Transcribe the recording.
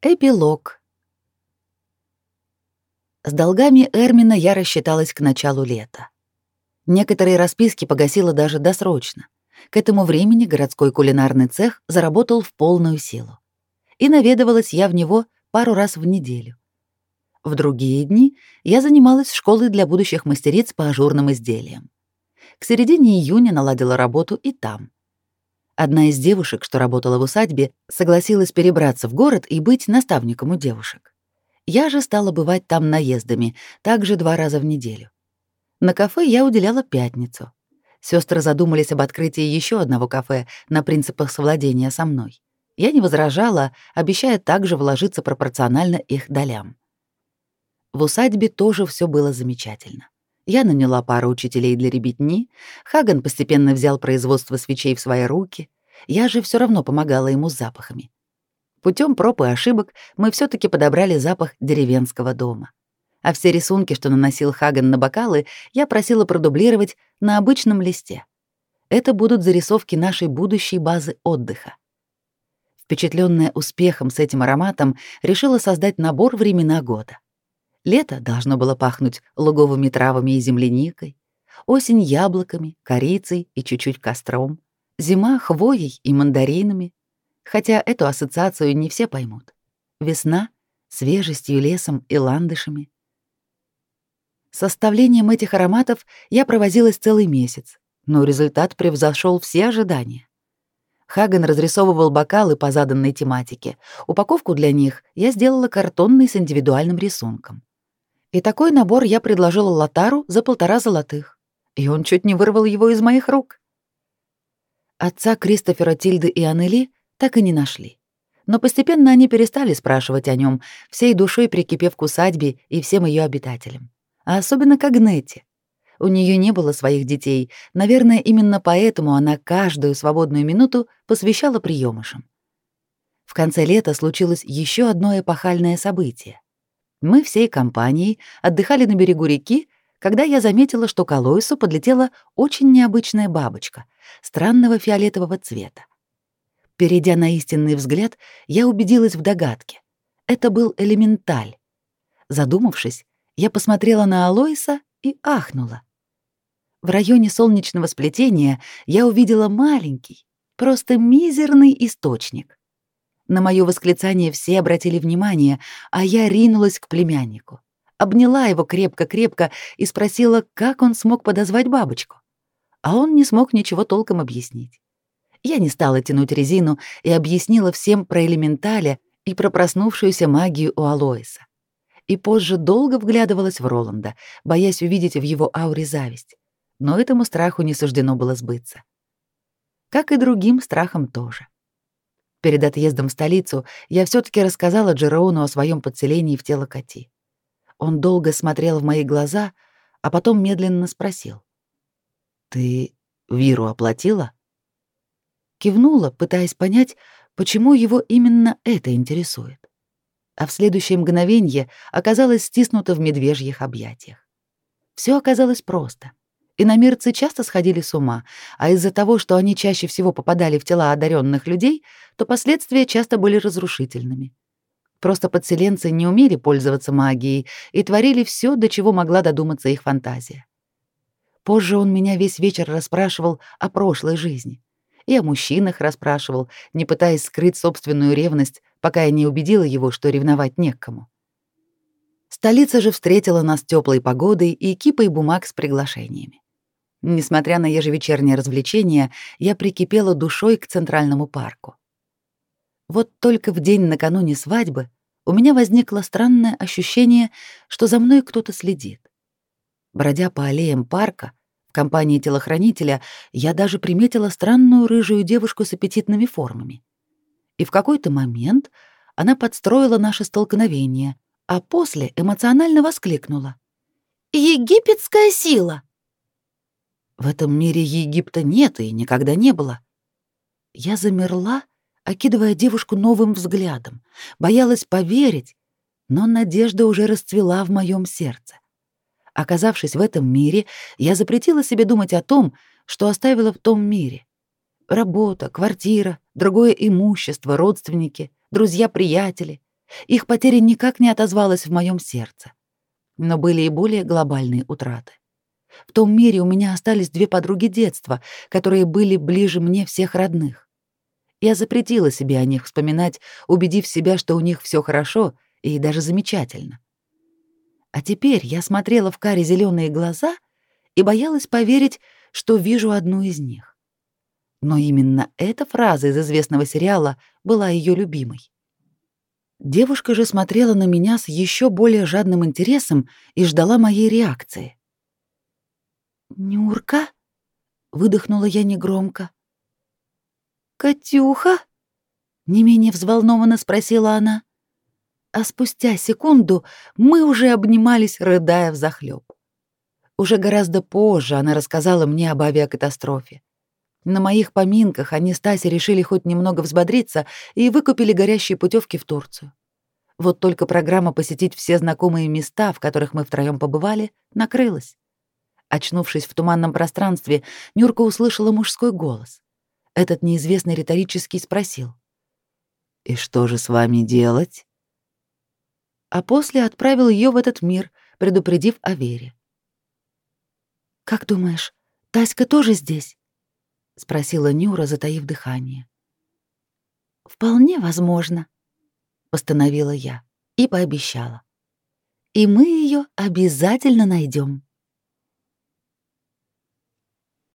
Эпилог. С долгами Эрмина я рассчиталась к началу лета. Некоторые расписки погасила даже досрочно. К этому времени городской кулинарный цех заработал в полную силу. И наведывалась я в него пару раз в неделю. В другие дни я занималась школой для будущих мастериц по ажурным изделиям. К середине июня наладила работу и там — Одна из девушек, что работала в усадьбе, согласилась перебраться в город и быть наставником у девушек. Я же стала бывать там наездами, также два раза в неделю. На кафе я уделяла пятницу. Сестры задумались об открытии еще одного кафе на принципах совладения со мной. Я не возражала, обещая также вложиться пропорционально их долям. В усадьбе тоже все было замечательно. Я наняла пару учителей для ребятни, Хаган постепенно взял производство свечей в свои руки, я же все равно помогала ему с запахами. Путем проб и ошибок мы все таки подобрали запах деревенского дома. А все рисунки, что наносил Хаган на бокалы, я просила продублировать на обычном листе. Это будут зарисовки нашей будущей базы отдыха. Впечатленная успехом с этим ароматом, решила создать набор времена года. Лето должно было пахнуть луговыми травами и земляникой, осень — яблоками, корицей и чуть-чуть костром, зима — хвоей и мандаринами, хотя эту ассоциацию не все поймут. Весна — свежестью, лесом и ландышами. Составлением этих ароматов я провозилась целый месяц, но результат превзошел все ожидания. Хаган разрисовывал бокалы по заданной тематике. Упаковку для них я сделала картонной с индивидуальным рисунком. И такой набор я предложила Лотару за полтора золотых. И он чуть не вырвал его из моих рук. Отца Кристофера Тильды и Анели так и не нашли. Но постепенно они перестали спрашивать о нем, всей душой прикипев к усадьбе и всем ее обитателям. А особенно к Агнете. У нее не было своих детей, наверное, именно поэтому она каждую свободную минуту посвящала приемышам. В конце лета случилось еще одно эпохальное событие. Мы всей компанией отдыхали на берегу реки, когда я заметила, что к Алоису подлетела очень необычная бабочка, странного фиолетового цвета. Перейдя на истинный взгляд, я убедилась в догадке. Это был элементаль. Задумавшись, я посмотрела на Алоиса и ахнула. В районе солнечного сплетения я увидела маленький, просто мизерный источник. На моё восклицание все обратили внимание, а я ринулась к племяннику. Обняла его крепко-крепко и спросила, как он смог подозвать бабочку. А он не смог ничего толком объяснить. Я не стала тянуть резину и объяснила всем про элементаля и про проснувшуюся магию у Алоиса. И позже долго вглядывалась в Роланда, боясь увидеть в его ауре зависть. Но этому страху не суждено было сбыться. Как и другим страхам тоже. Перед отъездом в столицу я все таки рассказала Джероуну о своем подселении в тело Кати. Он долго смотрел в мои глаза, а потом медленно спросил. «Ты Виру оплатила?» Кивнула, пытаясь понять, почему его именно это интересует. А в следующее мгновение оказалась стиснута в медвежьих объятиях. Все оказалось просто. Иномирцы часто сходили с ума, а из-за того, что они чаще всего попадали в тела одаренных людей, то последствия часто были разрушительными. Просто подселенцы не умели пользоваться магией и творили все, до чего могла додуматься их фантазия. Позже он меня весь вечер расспрашивал о прошлой жизни. И о мужчинах расспрашивал, не пытаясь скрыть собственную ревность, пока я не убедила его, что ревновать не к кому. Столица же встретила нас теплой погодой и кипой бумаг с приглашениями. Несмотря на ежевечернее развлечения, я прикипела душой к Центральному парку. Вот только в день накануне свадьбы у меня возникло странное ощущение, что за мной кто-то следит. Бродя по аллеям парка, в компании телохранителя, я даже приметила странную рыжую девушку с аппетитными формами. И в какой-то момент она подстроила наше столкновение, а после эмоционально воскликнула. «Египетская сила!» В этом мире Египта нет и никогда не было. Я замерла, окидывая девушку новым взглядом, боялась поверить, но надежда уже расцвела в моем сердце. Оказавшись в этом мире, я запретила себе думать о том, что оставила в том мире. Работа, квартира, другое имущество, родственники, друзья-приятели. Их потеря никак не отозвалась в моем сердце. Но были и более глобальные утраты. В том мире у меня остались две подруги детства, которые были ближе мне всех родных. Я запретила себе о них вспоминать, убедив себя, что у них все хорошо и даже замечательно. А теперь я смотрела в каре зеленые глаза и боялась поверить, что вижу одну из них. Но именно эта фраза из известного сериала была ее любимой. Девушка же смотрела на меня с еще более жадным интересом и ждала моей реакции. «Нюрка?» — выдохнула я негромко. «Катюха?» — не менее взволнованно спросила она. А спустя секунду мы уже обнимались, рыдая взахлёб. Уже гораздо позже она рассказала мне об авиакатастрофе. На моих поминках они с Тасей решили хоть немного взбодриться и выкупили горящие путевки в Турцию. Вот только программа посетить все знакомые места, в которых мы втроем побывали, накрылась. Очнувшись в туманном пространстве, Нюрка услышала мужской голос. Этот неизвестный риторический спросил. «И что же с вами делать?» А после отправил ее в этот мир, предупредив о Вере. «Как думаешь, Таська тоже здесь?» — спросила Нюра, затаив дыхание. «Вполне возможно», — постановила я и пообещала. «И мы ее обязательно найдем.